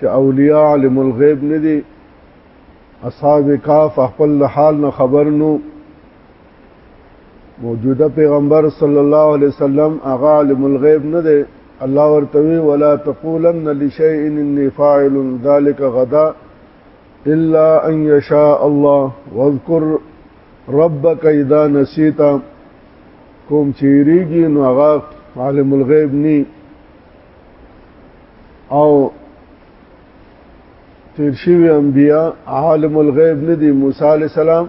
چې اولیاء علم الغیب نه دي اصحاب کاف خپل حال نه خبر نو موجوده پیغمبر صلی الله علیه وسلم هغه علم الغیب نه دی الله ورته ولا تقولن لشیء انی فاعل ذلک غدا الا ان یشاء الله واذكر ربک اذا نسیت کوم چیریږي نو هغه عالم الغیب نی او تیر شوی انبیا عالم الغیب ندی موسی علی السلام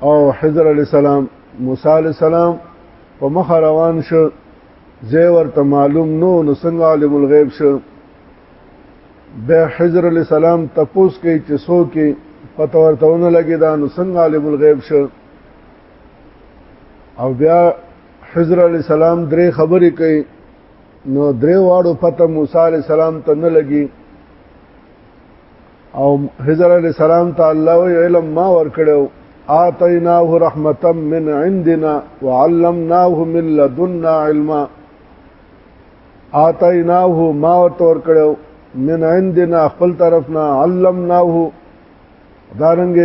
او حضر علی السلام موسی علی السلام په مخ روان شو زه ورته معلوم نو نو څنګه عالم الغیب شو به حضر علی السلام تپوس کوي چې سو کې پته ورته ونه لګی دا نو څنګه عالم الغیب شو او بیا حضر علی السلام درې خبرې کوي نو درې واړو پته موسی علی السلام ته نه لګي او حضر علی السلام ته الله وی علم ما ور کړو آتیناه رحمتا من عندنا وعلمناه من لدنا علما آتیناه ما ورته ور کړو من عندنا خپل طرفنا علمناه دارنګ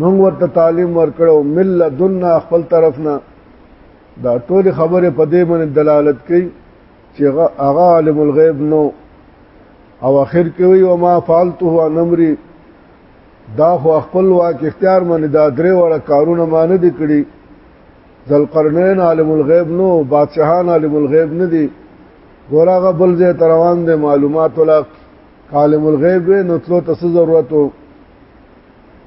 موږ ورته تعلیم ورکړو مل لدنا خپل طرفنا دا ټول خبره په دې باندې دلالت کوي چې هغه عالم الغیب نو او اخر کې وي او ما فعلته عن امري دا خو خپل واک اختیار باندې دا درې وړه کارونه مان دي کړی ذلقرنین عالم الغیب نو بادشاہان عالم الغیب نه دي ګوراغه بل ځای تروان دي معلومات ولا عالم الغیب نو تلو تاسو ضرورت وو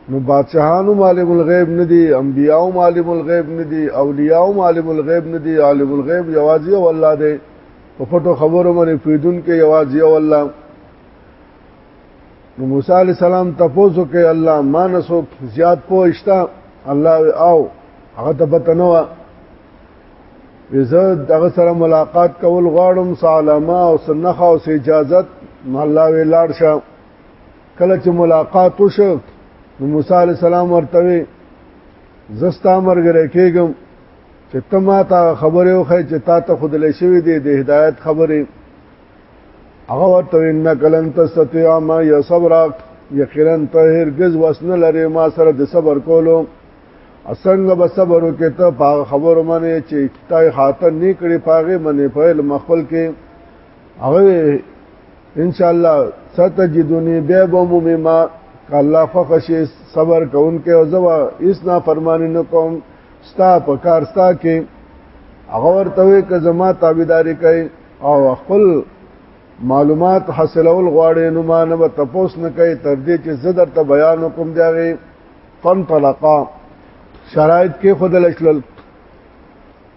نو بادشاہانو عالم الغیب نه دي انبیاو عالم الغیب نه دي اولیاء عالم الغیب نه دي عالم الغیب یوازې او الله دی په پټو خبرو باندې فیدون کې یوازې او الله نو موسی علی السلام تاسو کې الله ما نسو زیات پوښتا الله او هغه ته بتنو وزه دغه سره ملاقات کول غواړم سالما او سنخه او اجازه الله وی لاړ شه کله چې ملاقات وشو نو موسی عليه السلام ورته وي زستا مرګره کېږم چې ته ما ته خبره وخی چې تا ته خود لې شوې دي د هدایت خبره هغه ورته انک لن تستطيع ما يصبر یقینا ته هرگز وسنه لري ما سره د صبر کولو اسنګ به صبر وکې ته په خبر منې چې تای خاطر نه کړي پاغه منې په مخفل کې هغه ان شاء الله ستجدنی به بموم ما الله فخش صبر کوونکې او زوا اس نا فرمانی نه کوم ستا په کار ستا کې هغه ورته وي که زما تابعداري کوي او خپل معلومات حاصلول غواړي نو ما نه تپوس نه کوي تر دې چې زه درته بیان وکم دیږي فن طلقا شرایط کې خود لشل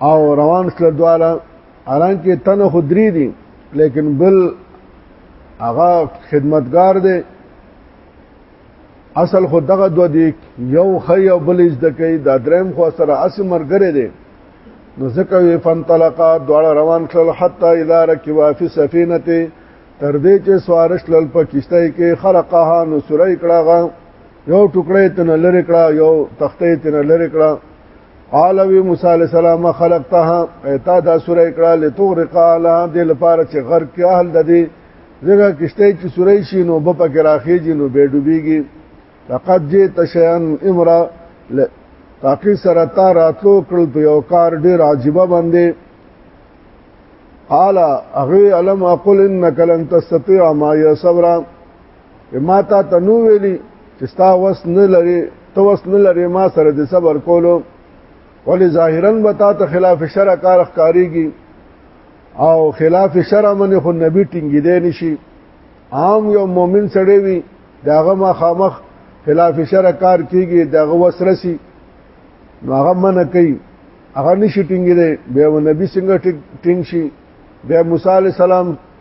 او روان شل دواړه الان کې تنه خو درې دي لیکن بل هغه خدمتگار دی اصل خو دغه دو دی یو خی او بل از د کوي دا دریم خو سره اسې مرګره دی نو ځکه وی فنطلقا دواړه روان شل حتی اذا رکوا فی سفینه تر دې چې سوارش لل په کشته کې خرقها نو سورې کړه یو ټوکړې تن لری کړه یو تختې تن لری کړه قال وی موسی علیہ السلام خلقتها ایتا دا سوره کړه لتغرق علی دې لپاره چې غرق کې اهل د دې زګه کشته چې سوره شي نو په پکې راخېږي نو به ډوبېږي لقد جئت شيئا امرا تاکي سره تا راتلو کړو په یو کار ډېر عجیب باندې قال اغه علم اقول انك لن تستطيع ما صبر ما تا ته نو ویلی چې ستا وس نه لري ته وس نه لري ما سره د صبر کولو ولې ظاهرا به تا ته خلاف شرع کار ښکاریږي او خلاف شرع منې خو نبی ټینګې دی نشي عام یو مؤمن سړی وي داغه ما خامخ خلاف شرع کار کیږي داغه وسرسي نو هغه منه کوي هغه نشي ټینګې دی به نبی څنګه ټینګ شي به موسی عليه السلام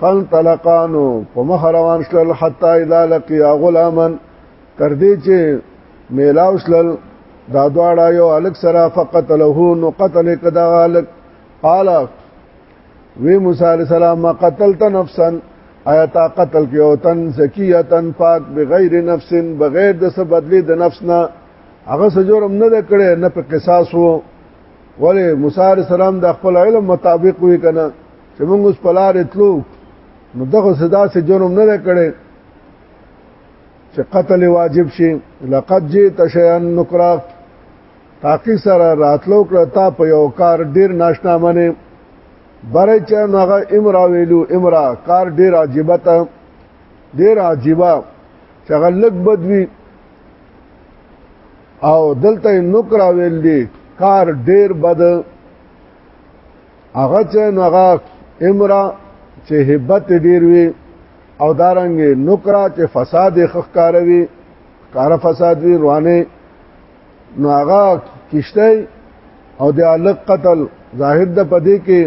فانطلقانو په مخ روان شول حتا اذا لقي غلاما تر دې چې میلاو شلل دا دواړه یو الک سره فقط له نو قتل کدا الک قال وی موسی علی السلام ما قتلت نفسا آیا تا قتل کې او تن زکیتن پاک بغیر نفس بغیر د څه بدلی د نفس نه هغه سجورم نه کړي نه په قصاص وو ولی موسی علی السلام د خپل علم مطابق وی کنه چې موږ اوس په لار اتلو نو دغه صدا سه جرم نه کړي چې قتل واجب شي لقد جئت شيئا نكرا تاکي سره راتلو کړه تا په یو کار ډیر ناشنا منه بره چا نغه امرا ویلو امرا کار ډیر عجيبه تا ډیر عجيبه چې غلق بدوي او دلته نکرا ویل دي کار ډیر بد هغه چې نوغه امرا چې هبت ډیر وي او دارنګ نکرا چې فساد خخ کاروي کار فساد وی روانه نو هغه کشته او د الک قتل ظاهر د پدې کې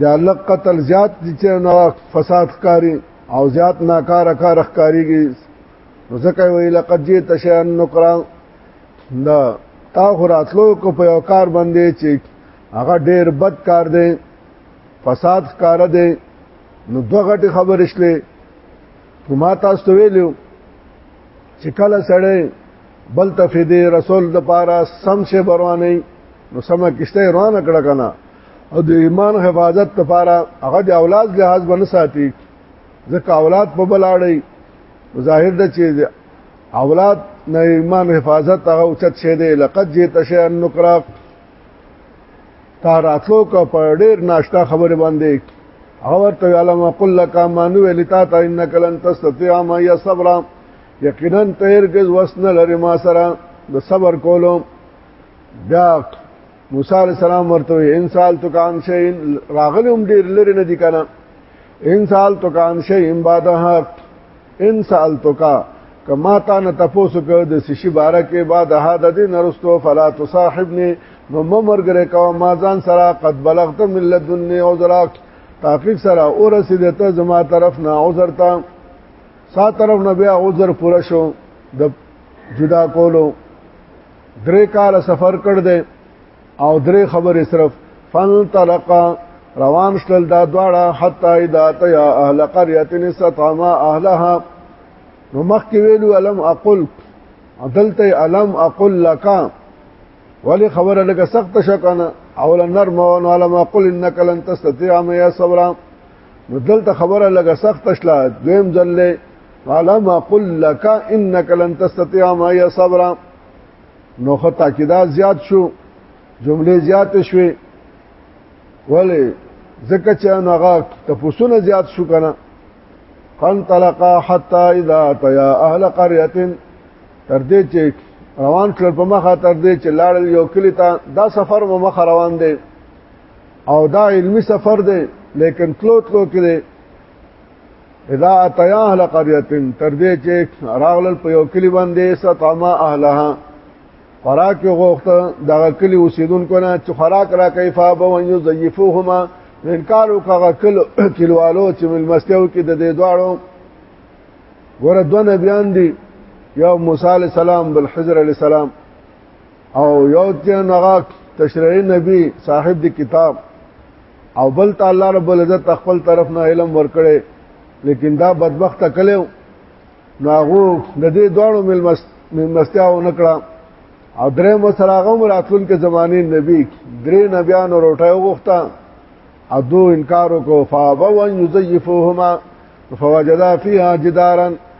د الک قتل زیات چې نو فساد کاری او زیات ناکاره کار ښکاریږي نو ځکه وی لقد جئت شيئا نکرا دا تا خو راتلو کو په یو کار باندې چې هغه ډیر بد کار دی فساد کار دی نو دوه غټي خبرې شلې ما تاسو ته ویلو چې کله سړی بل تفیدې رسول د پاره سم شي بروانه نو سم کشته روان کړه کنه او د ایمان حفاظت لپاره هغه د اولاد لحاظ بنساتی ځکه اولاد په بلاړی ظاهر ده چې اولاد نه ایمان حفاظت هغه اوچت شه دی لقد جئت شيئا نکرا تا راتلو کا په ډیر ناشتا خبره باندې اور تو علم قل لك ما نو لتا تا انك لن تستطيع ما صبر یقینا تیر کې وسن لري ما سره د صبر کولو بیا موسی علی السلام ورته ان سال تو کان شین راغلم ډیر لری نه دی کنه ان سال تو کان شین بعد حق ان سال تو کا کما تا نه تاسو کو د سشي بارا کې بعد ها د دې نرستو فلا تصاحبني نو مرګره کا ما ځان سره قد بلغت من لدن عذرا تحقیق سره اور رسیدته زما طرف نه عذر تا سا طرف نه بیا عذر پوره شو د جدا کولو درې کال سفر کړ دی او درې خبرې صرف فانطلق روان شل دا دواړه حتا اذا تيا اهل قريه استطعما اهلها نو مخکې ویلو الم اقل عدلته الم اقل لك ولی خبره لکه سخت شکنه اولا نرم او علم اقل انك لن تستطيع ما صبرا نو دلته خبره لګه سخت شله دویم ځل والا ما قل لك انك لن تستطيع ما صبر نو خو تاکیدات زیات شو جملې زیات شوې ولی ځکه چې هغه تفوسونه زیات شو کنه فانطلقا حتى اذا اتيا اهل قريه تر دې چې روان کړ په مخه تر دې چې لاړل یو کلی ته دا سفر مو مخ روان دی او دا علمی سفر دی لیکن تلو تلو کې دی اذا اتیا اهل قريه تر دې چې راغلل په یو کلی باندې ستما اهلها خوراک غوښته دغه کلی اوسیدونکو نه چې خوراک را کوي فابو ان یضیفوهما انکار وکړه کلو کلوالو چې ملمستیو کې د دې دواړو ګوره دوه نبیان دي یو موسی علی السلام بل حضر علی السلام او یو تین هغه تشریعی نبی صاحب دی کتاب او بل تعالی رب العزت خپل طرف نه علم ورکړي لیکن دا بدبخت کله نو هغه د دې دوړو ملمست ملمستیا و نکړه او درې مسراغه مراتون کې زمانه نبی درې نبیان وروټه وغوښته او دو انکار وکړو فابوا یزیفوهما فوجدا فیها جدارا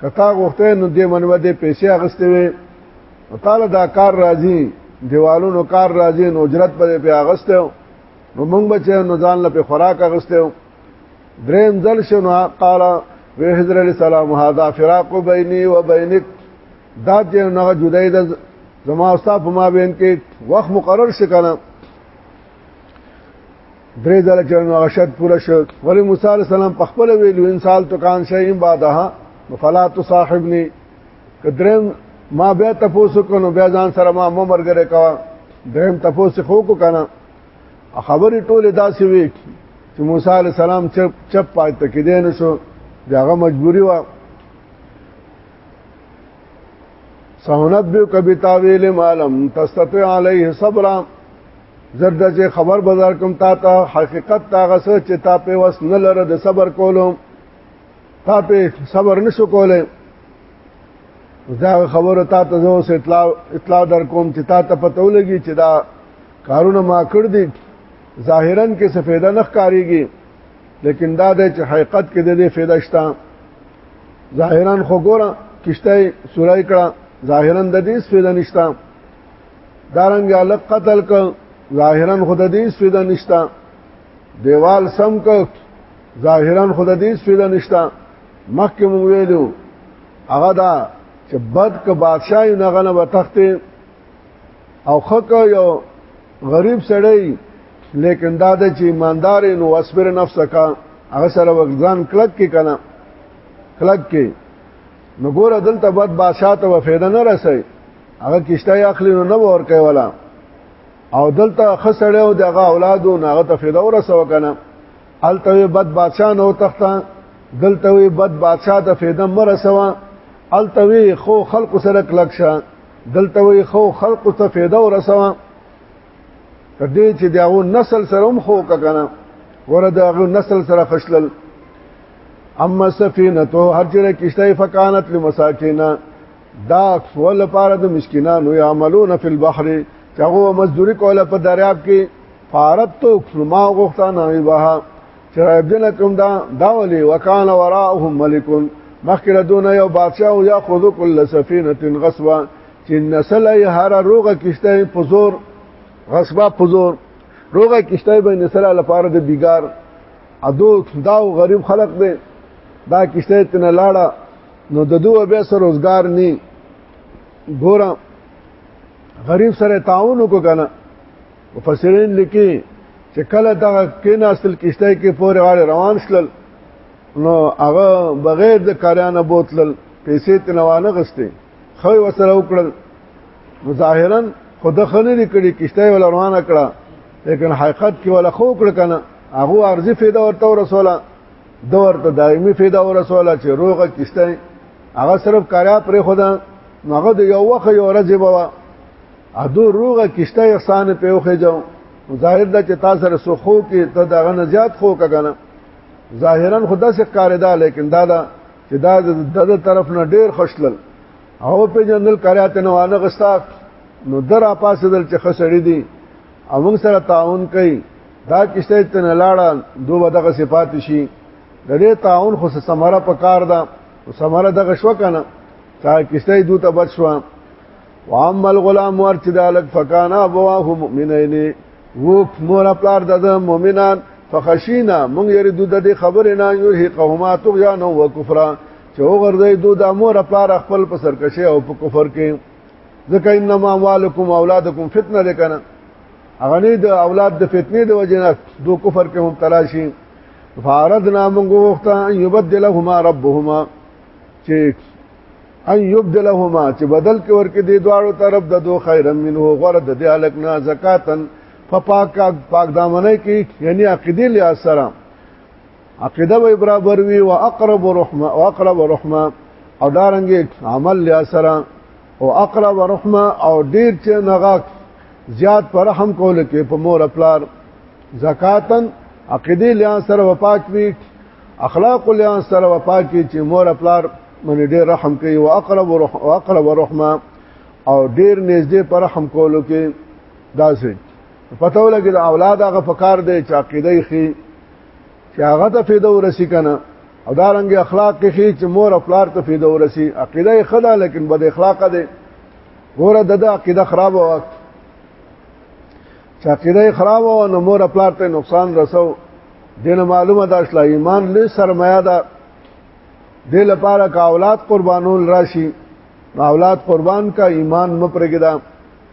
کتا غوښته نو دې منو دې پیسې اغستې وي او تعالی دا کار راځي دیوالونو کار راځي نو اجرت په دې په اغسته نو موږ بچو نو ځان له په خوراک اغسته دریم ځل شنو قال وی حضرت علی سلام هذا فراق بیني و بینک دا چې نو جدای د زما استاد په ما بین کې وخت مقرر شکنه درې ځله چې نو هغه شرط پوره شو ولی موسی علی السلام په خپل ویلو انسان تو کان شي بعدها فلا تصاحبني کدرم ما بیا تاسو کو نو بیا ځان سره ما مو مرګره کا درم تاسو خو کو کنه خبرې ټوله داسې وي چې موسی علی السلام چپ چپ پات کې دین شو داغه مجبوری و سهنبئ کبتاویل مالم تستطيع عليه صبرا زرد چې خبر بازار کوم تا ته حقیقت تا غس چې تا په وس نه لره د صبر کولو تا په صبر نشو کولای دا خبره تا ته زو سه اطلاع اطلاع در کوم چې تا ته پته ولګي چې دا کارونه ما کړ دي ظاهرا کې څه فایده نه ښکاریږي لیکن دا د حقیقت کې د دې فایده شته ظاهرا خو ګوره کشته سورای کړه ظاهرا د دې فایده نشته دارنګ الک قتل ک ظاهرا خود دې سویدا نشتا دیوال سم ک ظاهرا خود دې سویدا نشتا مخکې مو ویلو هغه دا چې بد ک بادشاہ یې نغنه به تختې او خک یو غریب سړی لیکن دا د چې ایماندار نو اسبر نفس کا هغه سره وګزان کلک کې کنه کلک کې نو ګوره دلته بد بادشاہ ته فائدہ نه رسي هغه کشته یې اخلي نو نه ور کوي ولا او دلته خسړې او دغه اولادو ناغه ته فدا ورسو کنه الته بد بادشاہ نو تخته دلته وی بد بادشاہ ته فدا مرسوا الته وی خو خلق سره کلک شه دلته وی خو خلق ته فدا ورسوا تدې چې داو نسل سره هم خو کنه ورته هغه نسل سره خشلل اما سفینه تو هر چیرې کشته فکانت لمساکینا دا فول لپاره د مسکینانو یعملون فی البحر چاغو مزدوری کوله په دریاب کې فارت تو فرما غوښتا نه وها شرایب دنه کوم دا دا ولي وکانه وراهم ملک مخکره دون یو بادشاہ او یا خذ کل سفینه غصبا چې نسل یې هر روغه کشته په زور غصبا په زور روغه کشته به نسل لپاره د بیګار ادو دا غریب خلق دی دا کشته تنه لاړه نو د دوه به سر روزګار ني ګورم غریب سره تعاون وکړه کنه مفسرین لیکي چې کله دا کین اصل کشته کې پورې غاړه روان شلل نو هغه بغیر د کاریانه بوتلل پیسې تنوانه غسته خو وسره وکړل ظاهرا خود خنه دي کړي کشته ول روانه کړه لیکن حقیقت کې ولا خو کړ کنه هغه ارزي فایده ورته رسوله د ورته دایمي فایده ورسوله چې روغه کیسته هغه صرف کاریا پر خدا نو هغه د یو وخت یو ورځ بوا ادو روغه کیسته احسان په اوخه جو ظاهر دا چې تاسو سره سخو کې ته دغه نه زیات خو کګنه ظاهرا خدا سره کاردا لیکن دا دا چې دا د طرف نه ډیر خوشلل او په جنل کاریا ته نه وانه غستا نو درا پاسدل چې خسړې دي او موږ سره تعاون کوي دا کشته تن لاړه دوه دغه صفات شي د دې تعاون خو سمره په کار ده سمره دغه شو کنه چا کشته دوی ته بچ شو وام الغلام ورتدالک فکانا ابواه مؤمنین وو مور پلار د مؤمنان فخشینا مونږ یری دوی د خبرې نه یو هقهما طغیان او کفرا چې وګرځي دوی د مور پلار خپل په سرکشه او په کفر کې ځکه انما اموالکم اولادکم فتنه ده کنه هغه نه د اولاد د فتنې د وجې نه دو کفر کې مبتلا شي فاردنا موږ وخته ان يبدلهما ربهما چې ان يبدلهما چې بدل کې ورکې دي دواړو طرف د دو خیر منه غره د دې الک نه زکاتن په پاک پاک دامنې کې یعنی عقیده لیا سره عقیده به برابر وي او اقرب رحمه او اقرب رحمه او دارنګ عمل لیا سره او اقرب رحمه او ډیر چې نغاک زیات پر رحم کول کې په مور خپلار زکاتن عقیده لیا سره وپاک وي اخلاق لیا سره وپاک وي چې مور خپلار باندې ډېر رحم کوي او اقرب ورحم او اقرب ورحمه او ډېر نږدې پر رحم کولو کې داسې پته ولګي د اولاد هغه فکر دی چې عقیده یې چې هغه ته فایده ورسی کنه او دا رنګ اخلاق کې چې مور او پلار ته فایده ورسی عقیده یې خدا لیکن بد اخلاق ده ګوره د عقیده خراب وه چې عقیده خراب و نو مور او پلار ته نقصان رسو دینه معلومه ده اصل ایمان له سرمایه ده د لپاره کا اولاد قربانول راشي اولاد قربان کا ایمان مپرګدا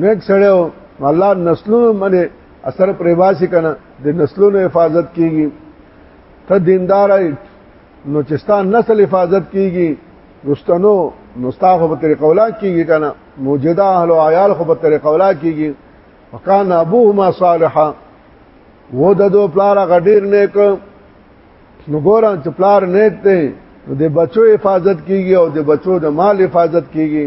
نیک سړی او الله نسلونو باندې اثر پرې باسي کنه د نسلونو حفاظت کیږي ته دیندار نو چې ستا نسل حفاظت کیږي رستنو نو ستا خو په طریقه اولاد کیږي کنه موجوده اهل او عیال خو په طریقه اولاد کیږي وکان ابوهما صالحا و د دو پلار غډیر نیک نو ګورم چې پلار نیک دی نو د بچو حفاظت کیږي او د بچو د مال حفاظت کیږي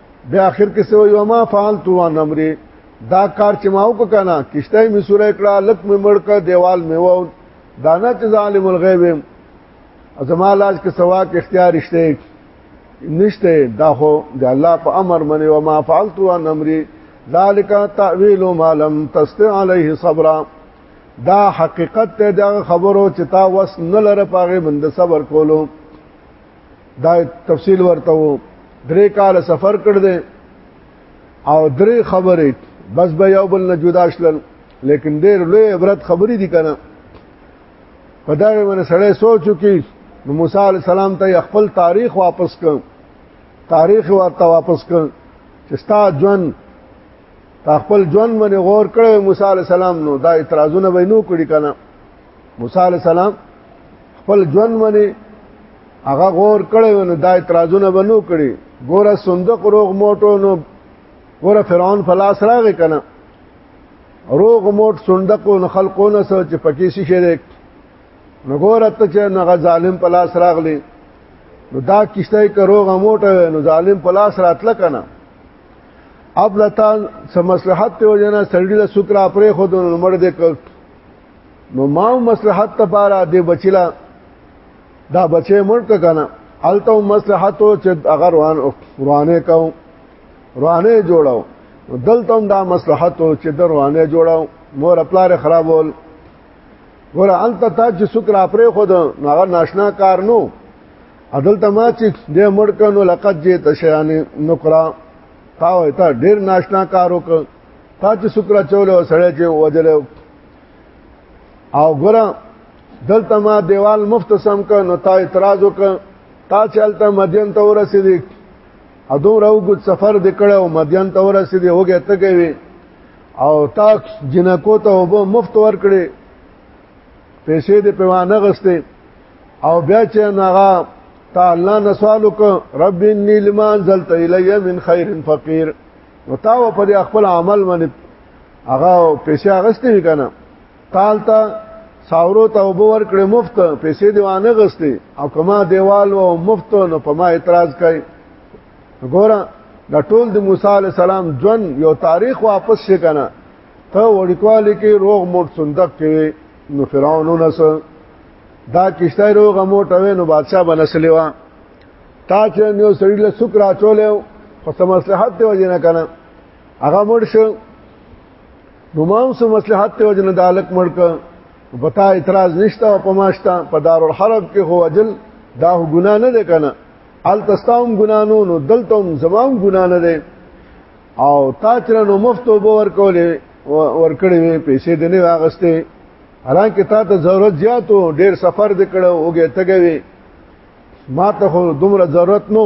بیا اخر کې سو یو ما فعلت وان امر دا کار چې ما وک کنه کشته می سوره کړه لک می مړ ک دیوال می و دانا چې ظالم الغیب زما لاج کې سوا کې اختیار شته نشته دا خو د الله په امر منی او ما فعلت وان امر ذالک تعویل ما لم تستع علیه صبر دا حقیقت ته دا خبرو چې تا وس نه لره پاغه بند صبر کولو دا تفصیل ورته وو درې کال سفر کړ دې او درې خبرې بس به یو بل نه جدا شلل لیکن ډېر لوی عبرت خبرې دي کنه په دا باندې سړی سوچو کې نو موسی علی السلام ته خپل تاریخ واپس کړ تاریخ ورته واپس کړ چې ستا ژوند تا خپل ژوند باندې غور کړو موسی علی السلام نو دا اعتراضونه وینو کړی کنه موسی علی السلام خپل ژوند باندې هغه غور کړی نو دا اعتراضونه بنو کړی ګوره صندوق روغ موټو نو ګوره فرعون فلاس راغی کنه روغ موټ صندوق نو خلقونه سو چې پکې شي شری نو ګوره ته چې نغه ظالم فلاس راغلی نو دا کشته کې روغ موټه نو ظالم فلاس راتل کنه اب لتا سمصلحت ته وجنه سړی له سکرا پرې خود نو مړ دې کړ نو ما مصلحت ته پاره د بچلا دا بچې مړ ک کنه الته مصلحت چې اگر روان روانه کو روانه جوړاو دلته دا مصلحت چې د روانه جوړاو مور خپل خرابول ګور الته تا چې سکر اپره خود نو هغه ناشنا کار نو عدل ته ما چې د مړ کنو لقد جه تشیان نقرا تا وای تا ډیر ناشنا کارو ک تا چې سکر چولو سړی چې وجلو او ګره دلته ما دیوال مختصم ک نو تا اعتراض وک تا چلته مدین ته ورسېدې او دوم راو ګد سفر د کړه او مدین ته ورسېدې هوګه ته کوي او تا جنکو ته وب مفت ور کړې پیسې دې پیوانه غسته او بیا چې ناغه تا الله نه سوال وک رب انی لما انزلت الی من خیر فقیر نو تا په خپل عمل باندې هغه پیسې اغستې وی کنه تال ته ساورو ته وبو ور کړې مفت پیسې دی وانه غستې او کما دیوال او مفت نو په ما اعتراض کوي ګوره دا ټول د موسی علی السلام ځن یو تاریخ واپس شي کنه ته وړکوالی کې روغ موټ صندوق کې نو فرعون نس دا کشته روغ موټ وې نو بادشاہ بنسلی و تا چې نو سړی له سکرا چولیو خو سم مصلحت دی وجه نه کنه هغه مړ شو نو ما هم سو مصلحت ته وجنه د الک مړ ک پتا اعتراض نشته په ماشتا په دار الحرب کې هو اجل دا ګنا نه ده کنه ال تستاوم ګنا نو نو دلتم زمام ګنا نه ده او تا چر نو مفتو به ورکولې ورکړې پیسې دې نه واغسته حالانکه تا ته ضرورت زیاتو ډیر سفر دې کړو اوګه تګوي ما ته خو دومره ضرورت نو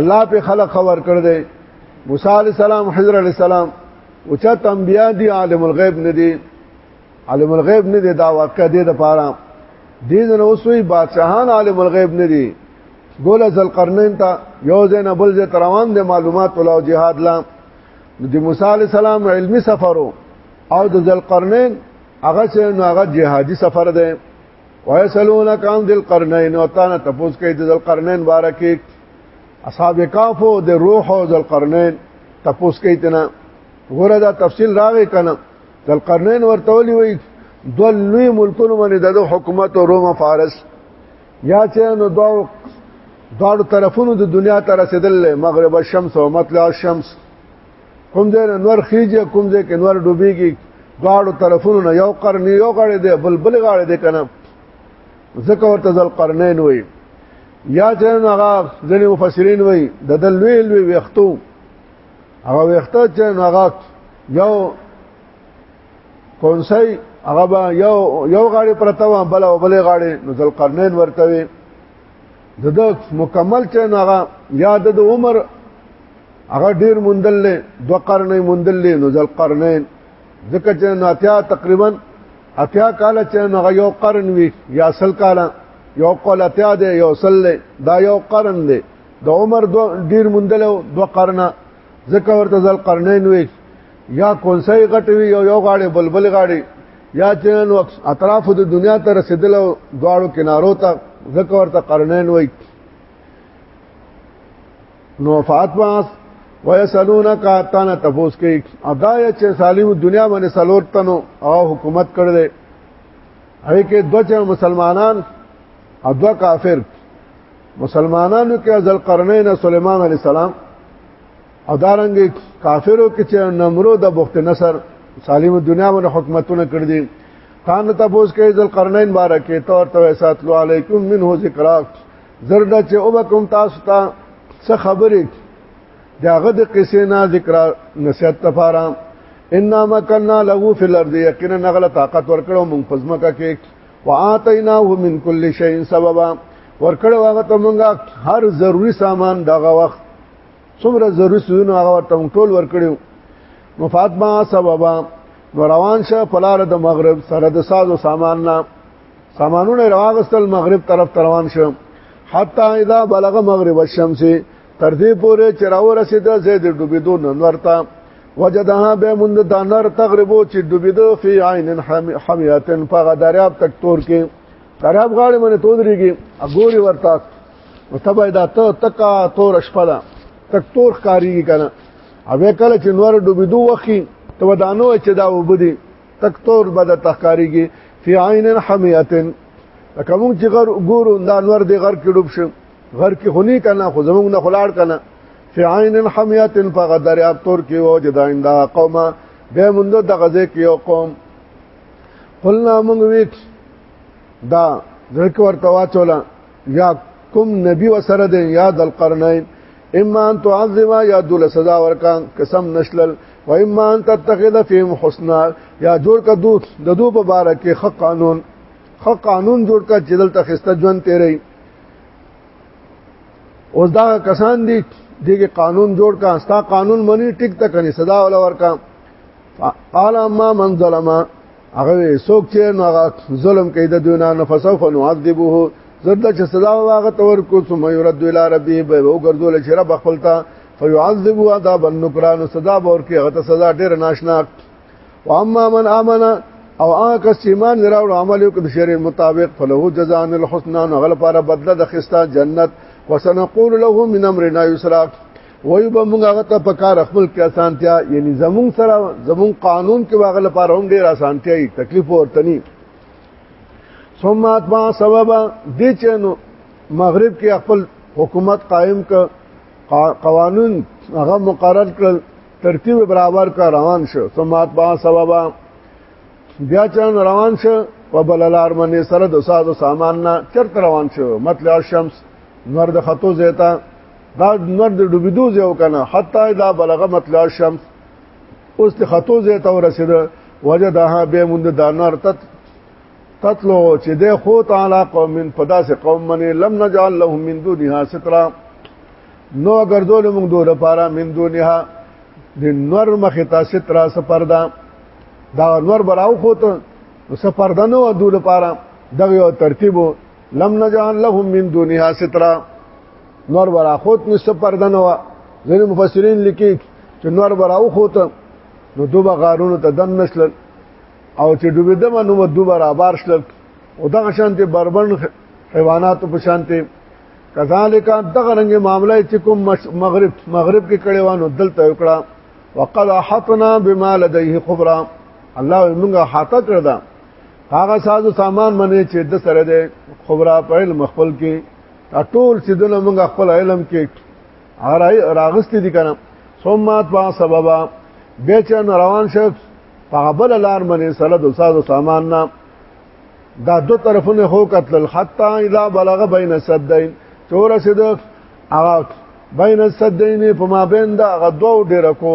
الله په خلق خبر کړ دی موسی علی السلام حضرت علی السلام او چا تنبیا دی عالم الغیب نه دی عالم الغیب نه دی دا واقع دی د پاره دې نه اوسوي بادشاہان عالم الغیب نه دی ګوله ذل قرنین ته یو زین بل ز روان دي معلومات ولا جهاد لا د موسی علی السلام علمی سفرو او د ذل قرنین هغه چې نو هغه جهادي سفر دی ويسلونك عن ذي القرنين او تانه تاسو کوي د ذي القرنين باره کې اصحاب کاف او د روح او ذي القرنين تاسو کوي تنه غره دا تفصیل راغی کنه ذي القرنين ورته ولي وي دوه لوی ملکونو باندې د حکومت او روم فارس یا چې نو دوه دواړو طرفونو د دنیا ته رسیدل مغرب الشمس او مطلع الشمس کوم ځای نه نور خيږي کوم ځای کې نور ډوبيږي غاړو طرفونو نه یو قرن یو غاړه دی بل بل غاړه دی کنه ذکر ورته ذل قرنین وای یا چې هغه ځنې مفسرین وای د دلوی لوی وختو هغه وخته چې هغه یو کونسای هغه یو یو غاړه پرته و بل او بل غاړه نو ذل قرنین ورته وی د د مکمل چین هغه یا د عمر هغه ډیر مندل له دو قرنې مندل له نو ځل قرنې ځکه چې ناتیا تقریبا اتیا کال چې هغه یو قرن وی یا سل کال یو قول اتیا دی یو سل دی دا یو قرن دی د عمر دو ډیر مندل دو قرنه ځکه ورته ځل قرنې وی یا کونسای غټوي یو یو غاړي بلبل غاړي یا تنن وقت اطراف د دنیا ته رسیدل او دواړو کنارو ته ذکر ورته قرنین وای نو فاطمه ويسالونک اتانا تفوس کوي ادا چې سالم دنیا باندې سلور تنو او حکومت کړ دې هغه کې دوه مسلمانان او دوه کافر مسلمانانو کې ذل قرنین سليمان عليه السلام او دارنګ کافرو کې چې نمرود د بخت نصر سالم دنیا باندې حکومتونه کړ دي تان ته پوس کې ذل قرنین بارکه تور تو ساتلو علیکم منه ذکر زرد چې او بکم تاسو ته څه خبرې داغه د قصې نه ذکر نصیحت تفارا ان مکننا له فی الارض یقینا نغله طاقت ورکړو مونږ پزماکه کې واتیناه من کل شیء سببا ورکړو هغه ته مونږه هر ضروری سامان دغه وخت څومره ضروري سيزونه هغه ورته ټول ورکړیو نو فاطمه سببا نو روان شه پلار د مغرب سره د ساز او سامان نه سامانونه راغستل مغرب طرف روان شه حتا اذا بلغ مغرب الشمس تر دې پورې چې راورسید زید ډوبېدو نورتا وجدها به مند د نر تغربو چې ډوبېدو فی عین حمیاتن په دریاب تک تور کې دریاب غاړې باندې تودريږي اګوري ورته او تبه دا ته تکا تور شپه ده تک تور ښکاریږي کنه او کله چې نور ډوبېدو وخی ته ودانو چې دا وبدي تک تور به د تخکاریږي فی عین حمیتن لکه مونږ چې غر ګورو دا نور دی غر کې ډوب شو غر کې خونی کنه خو زمونږ نه خلاړ کنه فی عین حمیتن په غدر اب تور کې و چې دا انده قومه به مونږ د غزه کې یو قوم قلنا مونږ ویټ دا ځکه ورته واچولا یا کوم نبی وسره دی یا د القرنین اما ان تعذب یا دول سزا ورکا قسم نشلل و اما ان تتخذ فيهم حسنا یا جوړ کا دو د دو په بار کې خ قانون خ قانون جوړ کا چې دلته خسته ژوند تیرې اوس دا کسان دي دغه قانون جوړ کا ستا قانون منی ټیک تک نه سزا ولا ورکا قال اما من ظلم هغه څوک چې نو هغه ظلم کوي د دنیا نه فسوف نعذبه زرد چې سزا واغه تور کو ثم يرد الى ربه به وګرځول چې رب خپل ته فيعذبه عذاب النكران سزا ور کې هغه سزا ډېر ناشنا واما من امن او هغه کس چې ایمان راوړ عمل وکړي د شریعت مطابق فله جزاء الحسنى نو غل لپاره بدله د خستا جنت وسنقول له من امرنا يسرا وای به موږ هغه ته په کار خپل کې اسانتیا یعنی زمون سره زمون قانون کې واغ لپاره هم ډیر اسانتیا ای تکلیف ورته ني ثم اتبع سببا د چنو مغرب کې خپل حکومت قائم ک قوانون هغه مقرر کړل ترتیب برابر کا روان شو ثم اتبع سببا بیا چن روان شو په بللار باندې سره د ساز او سامان نه چرته روان شو مطلع الشمس نور د خطو زیتا دا نور د ډوبېدو ځای وکنه حتی اذا بلغ مطلع الشمس اوس د خطو ځای ته ورسېد وجدها به مند د نار تت تطلو چې د خو تعالی قوم په داسې قوم باندې لم نجعل لهم من دونها سترا نو ګرځول موږ دوه لپاره من دونها د نور مخه تاسو تر سره پردا دا نور براو خو ته سفر دنو دوه لپاره دغه ترتیب لم نجعل لهم من دنیا سترا نور برا خود نسته پردنه وا ځینې مفسرین لیکي چې نور برا او خود نو دوبه غارونو ته دن نشل او چې ډوبې دمه نو دوبه را بار شل او دغه شانته بربند حیوانات په شانته کذالک دغه رنګ معاملې چې کوم مغرب مغرب کې کړي وانه دلته وکړه وقد حطنا بما لديه خبرا الله موږ حاته کړدا هغه ساز او سامان منی چې د سره ده خبره په علم خپل کې ټول چې دنه موږ خپل علم کې راغستې دي کنه ثمات با سببا به چې روان شو په بل لار باندې سره د ساز او سامان نه دا دو طرفونه هو قتل حتا اذا بلغ بین سدین چور سید هغه بین السدین په ما بین دا غدو ډیر کو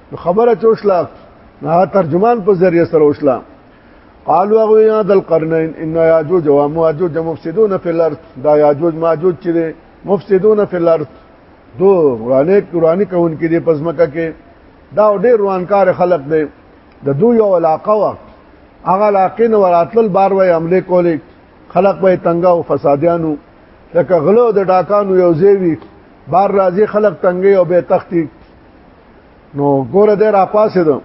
نو خبره چوشلا نه ترجمان په ذریعہ سره وشلا قالوا غو یا دل قرنین ان یاجوج و ماجوج مفسدون فی الارض دا یاجوج ماجوج چې مفسدون فی الارض دو ورانه ورانه کون کې دې پزمکه کې دا ډېر روانکار خلق دی د دوی یو علاقه وا هغه علاقې نو راتل بار وای عمله کولې خلق به تنګا او فسادیانو لکه غلو د ډاکانو یو زیوی بار راځي خلق تنګي او به تختی نو ګوره دې را پاسې دو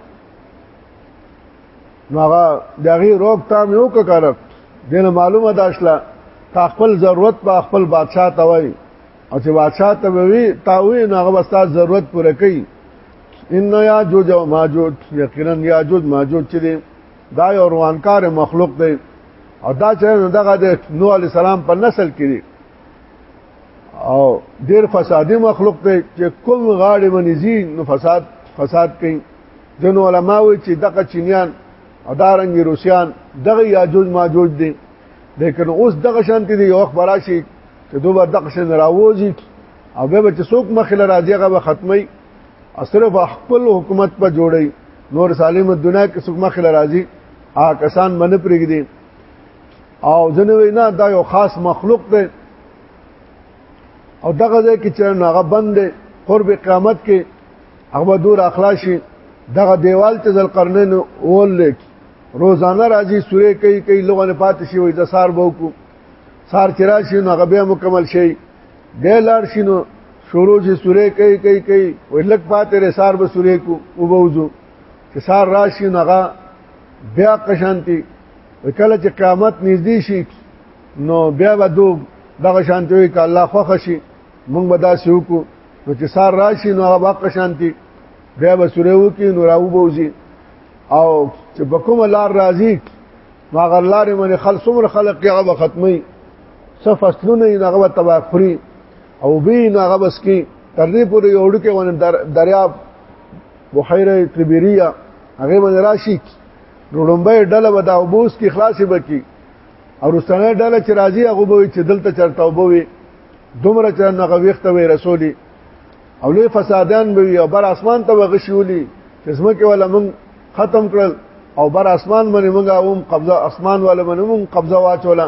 نو هغه دغه روک تام یو کړه دنه معلومه داشله تا خپل ضرورت په خپل بادشاہ ته وای او چې بادشاہ ته وی تا وی نو هغه وستا ضرورت پوره کوي ان یا جوج او ماجوج یقینا یا جوج ماجوج چې دا یو روانکار مخلوق دی او دا چې دغه د نوح علی السلام په نسل کې او ډیر فسادي مخلوق ته چې کوم غاړي منځي نو فساد فساد کوي ځنو علما وي چې دغه چینیان ادارنګي روسیان دغه یاجوج ماجوج دي لیکن اوس دغه شانتي دی یو خبره شي چې دوه دغه شن راوځي او به چې څوک مخله راځي هغه ختمي صرف خپل حکومت په جوړي نور سالم دنیا کې څوک مخله راځي آ کسان باندې پرېږدي او ځنه وینا دا یو خاص مخلوق دی او دغه ځای کې چې هغه بند دی قرب قیامت کې هغه دور اخلاص شي دغه دیوال ته ذل قرنین اول لیک روزانه راځي سورې کوي کوي لوګو نه پاتې شي وي د سار بو کو سار چې راشي نو هغه بیا مکمل شي به لاړ شي نو شروع چې سورې کوي کوي کوي وي لګ پاتې ر سار به سورې کو وبوزو چې سار راشي نو هغه بیا قشانتي کله چې قیامت نږدې شي نو بیا به دو دغه شانتی وي ک الله خوښ شي مونږ به داسې وکړو نو چې سار راشي نو هغه واقع شانتی بیا به سره وکي نو راو بوزي او چې په کوم لار راځي نو هغه لارې باندې خلک څومره خلک هغه به ختمي څه فصلونه یې هغه به تباہ خوري او به نه هغه بس کې تر دې پورې یو ډکه ونه دریاب بحیره تبریه هغه باندې راشي لومبه ډله به دا وبوس کې خلاصې بکی او رستنه ډله چې راځي هغه به چې دلته چرته وبوي دومره چې نغه وخت وي رسولي او لوی فسادان به او بر اسمان ته وغشولي چې زمکه ولا مون ختم کړل او بر اسمان باندې مونږه اوم قبضه اسمان ولا باندې مون قبضه واچولا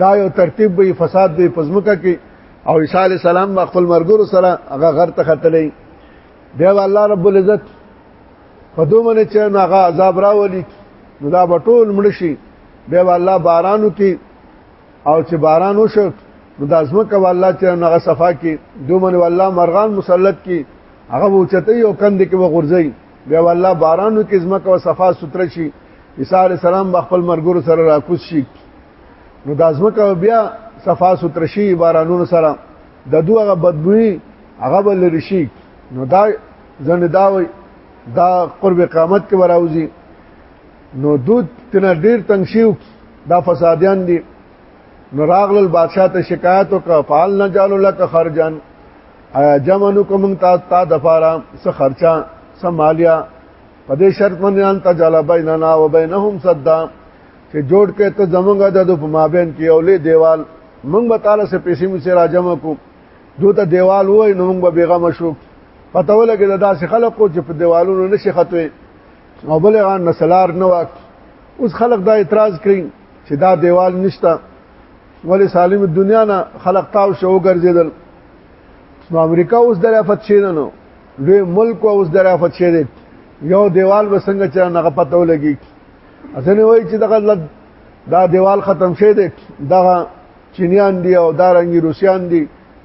دا یو ترتیب به فساد به پزمکه کې او عیسی علی السلام خپل مرګور سره هغه غر ته ختلې دی الله رب العزت په دوه منه چې هغه عذاب راولي نو دا به ټول مړ شي بیا به الله بارانو کې او چې باران وشو نو د ازمکه والله چې هغه صفا کې دوه منه والله مرغان مسلط کې هغه وچته یو کند کې وغورځي بیا والله بارانو کې ازمکه او صفا ستر شي عیسی علی السلام خپل مرګور سره راکوس شي نو د ازمکه بیا صفا ستر شي بارانونو سره د دوه بدبوئی هغه بل رشي نو دا ځنه دا وي دا قرب قامت کې وراوځي نو دود تنا ډیر تنگ شیو دا فسادیان دي نو راغل بادشاہ ته شکایت وکړه فعل نه جالو لک خرجان ایا جمعنو کوم تا تا دفارا س خرچا س مالیا په دې شرط باندې ان تجال بیننا و بینهم صدا چې جوړ کې ته زمونږه د په مابین کې اولې دیوال مونږ به تعالی سره پیسې مو سره راجم کو دوته دیوال وای نو مونږ به بیغه مشوک پته ولګي دا داسې خلکو چې په دیوالونو نشي ختوي او بلغان نسلار نه واک اوس خلک دا اعتراض کوي چې دا دیوال نشته ولی سالم دنیا نه خلق تاو شو ګرځیدل نو امریکا اوس درافت شي نه نو لوی ملک اوس درافت شي دی یو دیوال وسنګ چې نه پته ولګي اسنه وای چې دغه دا دیوال ختم شي دی دغه چینیان دی او دارنګي روسیان دی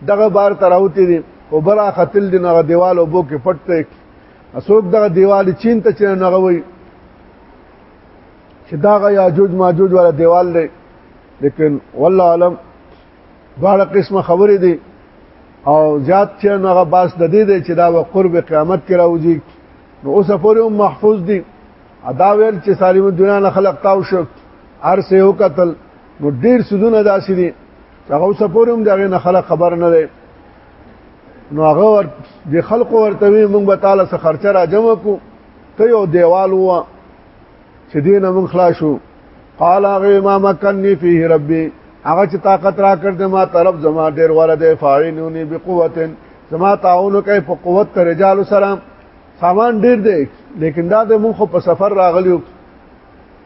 دغه بار تراوتی دي او برا خپل دي نه دیوال او بو کې پټ ته اسوک دغه دیوال چین ته چین نه غوي چې داغه یاجوج ماجوج ولا دیوال دی لیکن والله علم دواړه قسمه خبرې دي او زیات چې هغه باس د دې دی چې دا و قرب قیامت کې راوځي نو اوس پورې محفوظ دي ادا ویل چې سالم دنیا نه خلق تاو شو ارسه یو قتل نو ډیر سودونه داسې دي هغه اوس پورې هم دغه نه خلک خبر نه دی نو هغه ور د خلکو ورته وي موږ به تعالی سره خرچه را جمع کو ته یو دیوال و چې دین موږ خلاصو قال هغه ما مکنني فيه ربي هغه چې طاقت را کړ دې ما طرف زما ډیر وره دې فاعلوني بقوتن زما تعاون کوي په قوت تر رجال سره سامان ډیر دی لیکن دا د مونږ په سفر راغلیو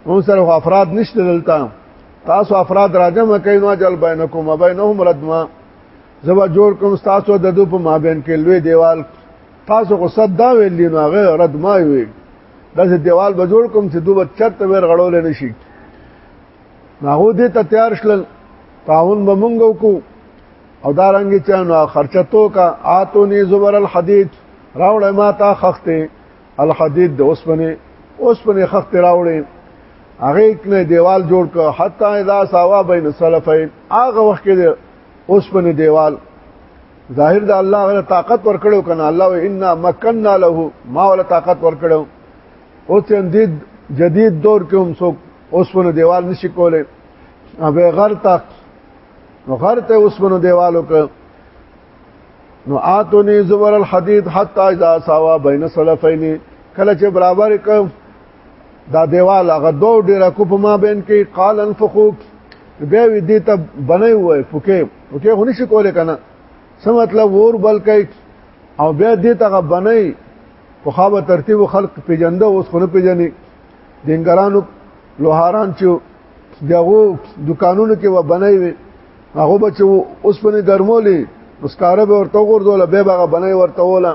مون سره افراد نشته دلته تاسو افراد راجمه کین واجل بینکم وبینهم ردما زبا جوړ کوم تاسو د دو په مابین کې لوی دیوال تاسو کو صد دا ویلی نو هغه ردما وی داسې دیوال به جوړ کوم چې دوه چرته ور غړول نه شي هغه دې ته تیار شل تعاون به مونږ وکړو او دا رنګ چې نو خرچتو کا آتونی زبر الحدید راوړې ما تا خخته الحديد د اوسپنه اوسپنه خخت راوړي هغه کله دیوال جوړ کړ حتی اذا سوا بین سلفین هغه وخت کې اوس په دیوال ظاهر د الله غره طاقت ورکړو کنه الله و انا مکننا له ما ولا طاقت ورکړو او تندید جدید دور کې هم څوک اوس په دیوال نشي کولای هغه غر تا غر ته اوس په دیوالو کې نو اتونی زبر الحديد حتا اذا سوا بين سلفين کله چې برابر ک دا دیوال هغه دو ډیره کو په ما بین کې قال انفخو بیا وی دې ته بنای وای فکه فکه هونی شي کوله کنه څه مطلب ور بل کوي او بیا دې ته بنای په خابه ترتیب خلق پیجنده اوس خو نه پیجنې دینګرانو لوهاران چې دغه دکانونو کې و بنای وي هغه بچو اوس په ګرمولې مسکاره به ورته ورځول به هغه بنای ورته ولا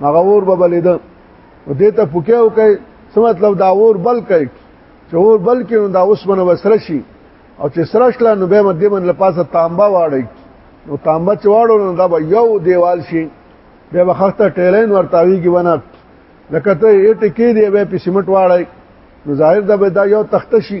هغه ور به بلید دې ته پوکه وکي څه مطلب دا ور بل کوي چې ور بل کې دا اوس باندې وسره شي او چې سره شل نو به مدې من لپاسه تانبا واړی نو تانبا چې واړو نو دا به یو دیوال شي به وخته ټیلین ورتاوی کې ونه لکه ته یې ټکی دی به په سیمټ واړی نو ظاهر دا به دا یو تخته شي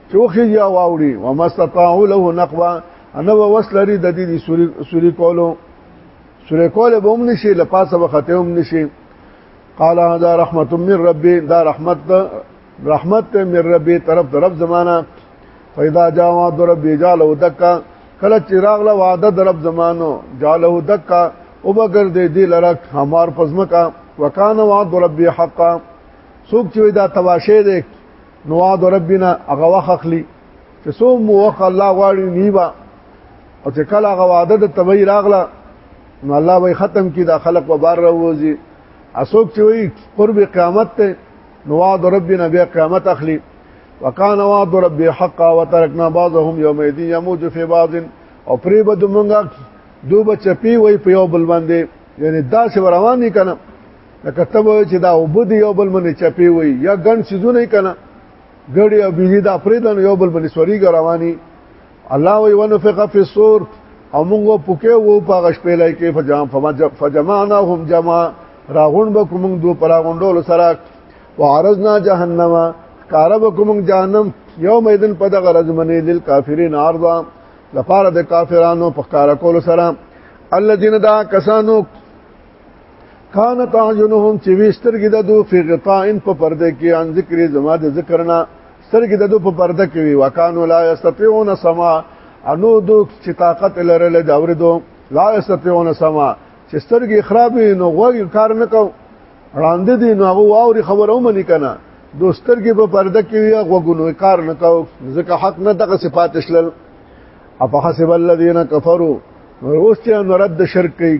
چې وخیږي او واوړي ومستطاعوا له نقوا انو وسلري د دې سوري سوري کولو سوري کول به هم نشي لپاسه وخته هم نشي قال هذا رحمت من ربي دا رحمت رحمت من ربي طرف د رب زمانہ فاذا جاء وعد ربي جعله دکا کله چې راغله وعده د رب زمانو جعله دکا او بغیر دې دې لره همار پزمکا وکانه وعد ربي حقا سوک چې دا تواشه دې نو وعد ربنا هغه وخت اخلي چې سو مو وخت الله غواړي نیبا او چې کله هغه وعده د تبي راغله نو الله به ختم کی دا خلق و بار روزي اسوک چې وي قرب قیامت ته نو وعد ربنا بیا قیامت اخلي وکانه وعد ربي حقا وترکنا بعضهم يومئذ يموج في بعض او پری به دومنګ دوه چپی وای په یو بل باندې یعنی دا چې روان دي کنه لکه ته وای چې دا وبد یو بل باندې چپی وای یا ګڼ سيزونه کنه ګړی او بيزي دا پرېدل یو بل باندې سوري رواني الله وی ونفق فی الصور او موږ پوکې وو په غش په لای کې فجام فجمعناهم جمع راغون به کوم دو پراغونډول سره وعرضنا جهنم کار به کوم جهنم یوم اذن په دغه رزمنه لیل کافرین عرضا لپاره د کافرانو په کار کول سره الذين دا کسانو کان تعجنهم چې وسترګې د دو فی غطائن په پرده کې ان ذکر زما د ذکرنا سترګې د دو په پرده کې وی وکانو لا یستطيعون سما انو دو چې طاقت لرل د اوریدو لا یستطيعون سما چې سترګې خراب نو غوږ کار نه کو وړاندې دي نو هغه واوري خبره ومني کنه دو سترګې په پرده کې وی غوږونو کار نه کو ځکه حق نه دغه صفات شلل اپحسب الذين كفروا اوس چې نو رد شرک کوي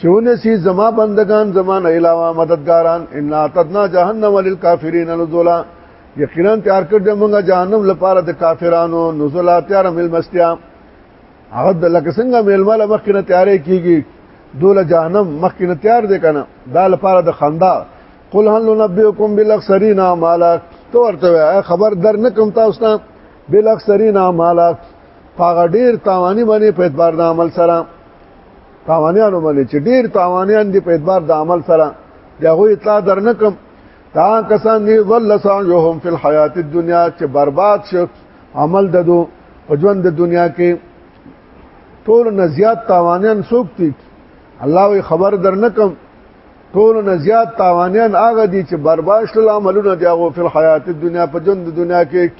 چونه سی زما بندگان زمان علاوه مددگاران ان اعتدنا جهنم للكافرين نزلا یقینا تیار کړ دې موږ جهنم لپاره د کافرانو نزلا تیار مل مستیا هغه د لکه څنګه ململ مخکنه تیارې کیږي دوله جهنم مخکنه تیار دې کنه دا لپاره د خندا قل هل نبئکم بالاخسرین اعمالا تو ورته خبر در نکم تاسو ته بالاخسرین اعمالا پاغه ډیر تاوانی باندې په اعتبار د عمل سره تاوانیان باندې چې ډیر تاوانیان دي په اعتبار د عمل سره دا غوي اطلاع درنکم تا کسان دي ظل سعيهم في الحياه الدنيا چې برباد شو عمل ددو په ژوند د دنیا کې ټول نه زیات تاوانیان څوک دي الله وي خبر درنکم ټول نه زیات تاوانیان هغه دي چې برباد شول عملونه دی هغه په حیات دنیا په ژوند دنیا کې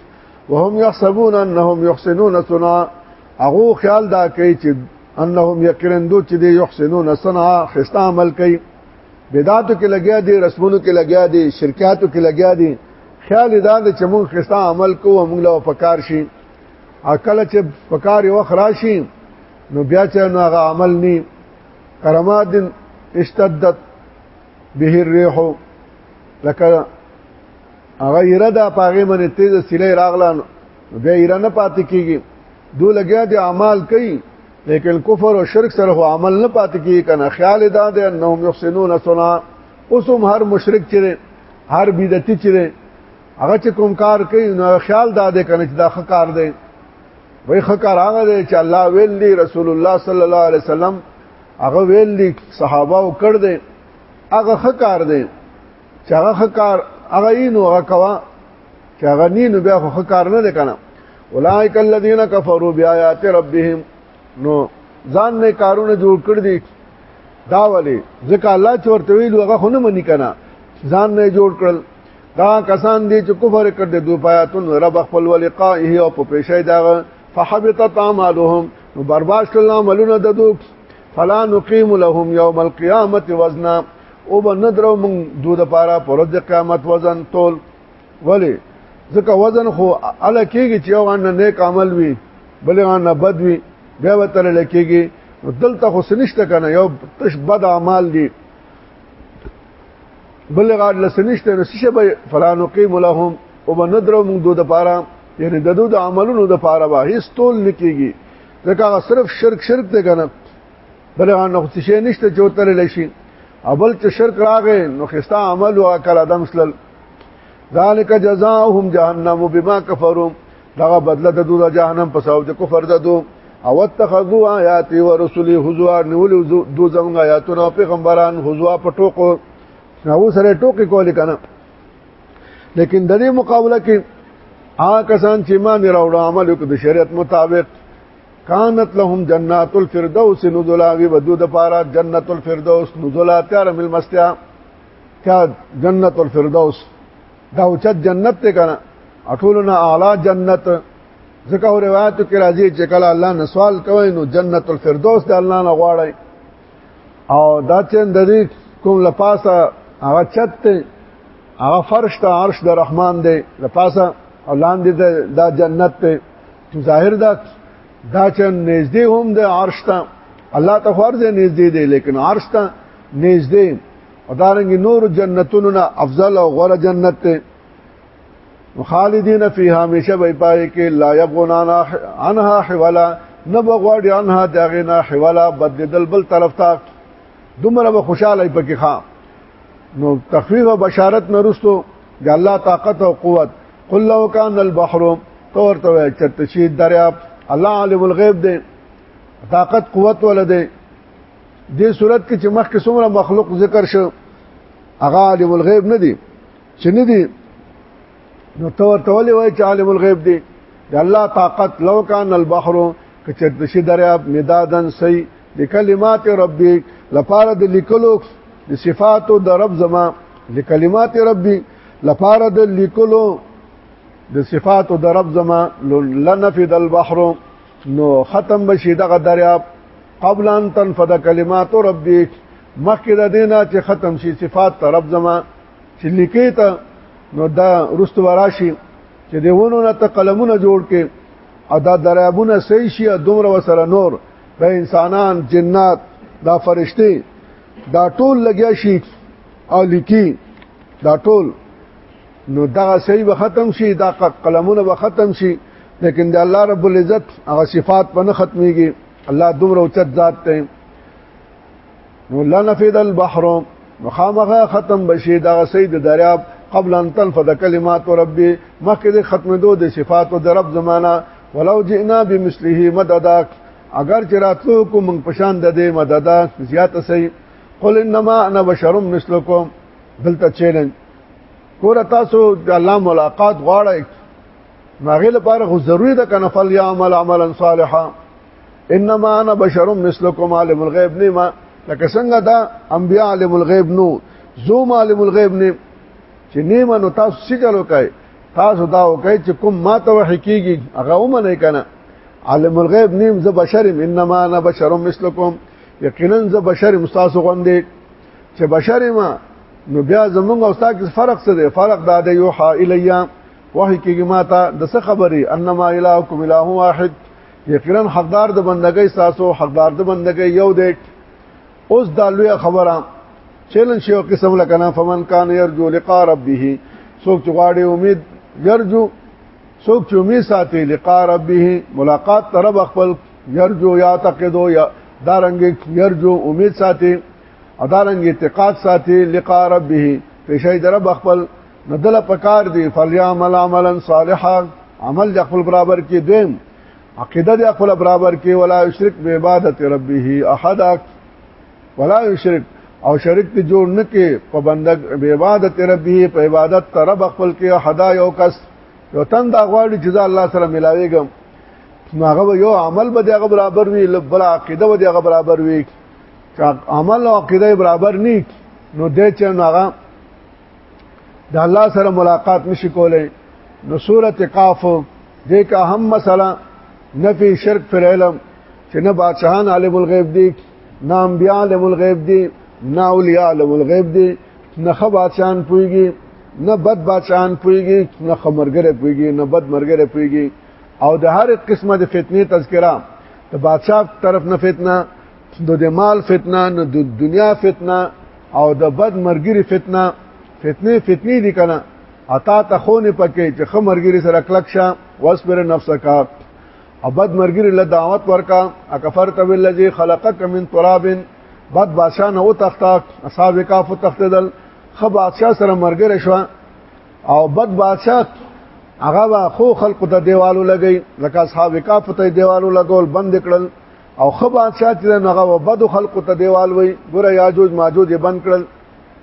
وهم يحسبون انهم يحسنون صنعا هغه خیال دا کوي چې انهم یقینا دو چې دی یحسنون صنعا خستا عمل کوي بدعاتو کې لګیا دي رسمونو کې لګیا دي شرکیاتو کې لګیا دي خیال دا دی چې موږ خستا عمل کوو موږ له پکار شي عقل چې پکار یو خراشي نو بیا چې نو هغه عمل ني کرمات اشتدت به الريح لکه هغه یره دا پاغه منه تیز سیلې راغلان بیا ایران نه پاتې کیږي دوی لګیا دي اعمال کوي لیکن کفر او شرک سره هو عمل نه پات کی کنه خیال دا ده انهم یحسنون صنع اوسم هر مشرک چره هر بدعتي چره هغه چې کوم کار کوي نو خیال دا ده کنه چې دا ښه کار دی وای ښه کار هغه دی چې الله ویل دی رسول الله صلی الله علیه وسلم هغه ویل دی صحابه او کړ دی هغه ښه کار دی چې هغه ښه کار هغه یې نو هغه کوا چې هغه نی نو بیا خو کار نه کنه اولائک الذین کفروا بیاات ربهم نو ځان نه کارونه جوړ کړ دي دا ولی ځکه الله چې ورته ویلو هغه خو نه منی کنه ځان نه جوړ کړل دا کسان دي چې کفر کړ دي دوی پیاتون رب خپل ولقائه او په پیشي دا فحبطت اعمالهم نو برباد شول عملونه د دوی فلا نقيم لهم يوم القيامه وزنا او به نه درو مونږ دوی د پاره پر د قیامت وزن تول ولی ځکه وزن خو اله کېږي چې یو نه نیک عمل وي بلې نه بد وي بیا به تر لکېږي دلته خو سنشته کنه یو تش بد اعمال دي بلې غاډ لسنشته نو څه به فلان قیم لهم او به نه درو مونږ دوی د پاره یعنی د دوی د عملونو د پاره به هیڅ تول لکېږي ځکه صرف شرک شرک ته کنه بل نو څه شي نشته چې وتل لشي اول چې شرک راغې نو خستا عمل او عقل ادم سلل ذالک جزاهم جهنم بما كفروا دغه بدله د دوه جهنم په سبب د کفر ددو او اتخذوا آیات و رسول حضوا نول دو زمغه آیاتونه پیغمبران حضوا په ټوکو نو سره ټوکی کولی کنه لیکن د دې مقابله کې آ کسان چې ما نه راوړ عمل وکړي د شریعت مطابق کانت لهم جنات الفردوس نزلا وی بدو د پاره جنت الفردوس نزلا تیار مل مستیا کا جنت الفردوس دا او چت جنت ته کنه اټولنا اعلی جنت ځکه روایت کې راځي چې کله الله نه سوال کوي نو جنت الفردوس د الله نه غواړي او دا چې د دې کوم لپاسه هغه چت ته هغه فرش ته عرش د رحمان دی لپاسه او لاندې دا جنت ته ظاهر دا دا چې نږدې هم د عرش ته الله ته فرض نږدې دی لیکن عرش ته نږدې او دارنګ نور جنتونو نه افضل او غوره جنت ته خالدین فی همیشه به پای کې لا یبغون عنها حوالا نه بغواړي عنها دغه نه حوالا بددل بل طرف ته دومره به خوشاله پکې خام نو تخفیف او بشارت نرستو د الله طاقت او قوت قل لو کان البحر تو ورته وای چرته شي دریاب الله عالم الغیب دی طاقت قوت ولده دې صورت کې چې مخکې څومره مخلوق ذکر شو هغه عالم الغیب نه دی چې نه دی نو تو ورته ولې وای چې عالم الغیب دی د الله طاقت لو کان البحر که چرته شي دریاب مدادن سي د کلمات ربي لپاره د لیکلو د صفاتو د رب زما د کلمات ربي لپاره د لیکلو د صفاتو د رب زما لنفد البحر نو ختم بشي دغه دریاب قبل ان تنفد کلمات ربي مخکې د دینه چې ختم شي صفات ته رب زما چې لیکې ته نو دا رستو راشي چې دیونو نه ته قلمونه جوړ کې او دا درابونه صحیح شي دومره وسره نور د انسانان جنات دا فرشته دا ټول لګیا شي او لیکي دا ټول نو دا صحیح به ختم شي دا قلمونه به ختم شي لیکن د الله رب العزت هغه صفات په نه ختميږي الله دومره اوچت ذات ته نو لنفد البحر مخامخه ختم بشي دا سید دریاب قبل ان تنفذ کلمات ربي مخکې د ختمېدو د صفاتو د رب زمانہ ولو جئنا بمثله مددا اگر چې راتلو کو موږ پشان د دې مددا زیات سي قل انما انا بشر مثلكم دلته چیلنج کور تاسو د الله ملاقات غواړئ ناغه لپاره خو ضروری ده کنه فل یعمل عملا صالحا انما انا بشر مثلکم عالم الغیب نه ما لکه څنګه دا انبیاء عالم الغیب نو زوم عالم الغیب نه چې نیمه نو تاسو څه چلو کوي تاسو دا وکړئ چې کوم ما ته وحی کیږي هغه ومنه کنه عالم الغیب نیم زه بشر انما انا بشر مثلکم یقینا زه بشر مستاسو غوندې چې بشر ما نو بیا زمونږ او تاسو فرق څه دی فرق دا دی یو حا الیا وحی کیږي ما ته د څه خبري انما الهکم اله واحد یقینا حقدار د بندګۍ تاسو حقدار د بندګۍ یو دی اوس دا لوی خبره چیلنج یو قسم لکنه فمن کان يرجو لقاء ربه څوک چې غواړي امید يرجو څوک چې امید ساتي لقاء ربه ملاقات طرف خپل يرجو یا تقدو یا دارنګ يرجو امید ساتي ادارنګ اعتقاد ساتي لقاء ربه پېښې در خپل نو دل پکار دی فلیعمل عملا صالحا عمل د خپل برابر کې دیم عقیده د خپل برابر کې ولا یشرک به عبادت ربه احد ولا یشرک او شرک ته جوړ نه کې په بندګ به عبادت ربه په عبادت تر رب خپل کې حدا یو کس یو تن دا غواړي چې الله سره ملاويږم هغه یو عمل به دغه برابر وي بل عقیده به دغه برابر وي عمل او عقیده برابر نه نو د چا هغه د الله سره ملاقات نشي کولای نو سوره قاف دې کا هم مثلا نفي شرک پر علم چې نه بادشاہان عالم الغیب دي نه انبیاء عالم الغیب دي نه اولیاء عالم الغیب دي نه خ بادشاہان پويږي نه بد بادشاہان پويږي نه خمرګره پويږي نه بد مرګره پويږي او د هر قسمه د فتنې تذکرہ د بادشاہ طرف نه فتنه نو د مال فتنه نو د دنیا فتنه او د بد مرګري فتنه فتنه فتنی دي کنه اتا ته خونه پکې چې خ مرګري سره کلک شه واسبر نفسک او بد مرګري له دعوت ورکا اکفرت بالذي خلقك من تراب بد بادشاہ نه او تختا اصحاب کاف تختدل خ بادشاہ سره مرګره شو او بد بادشاہ هغه خو خلق ته دیوالو لګی لکه اصحاب کاف ته دیوالو لګول بند کړل او خو بادشاہ چې نغه و بد خلق ته دیوال وي ګور یاجوج ماجوج بند کړل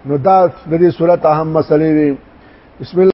نو دا د دې صورت اهم مسلې وي بسم الله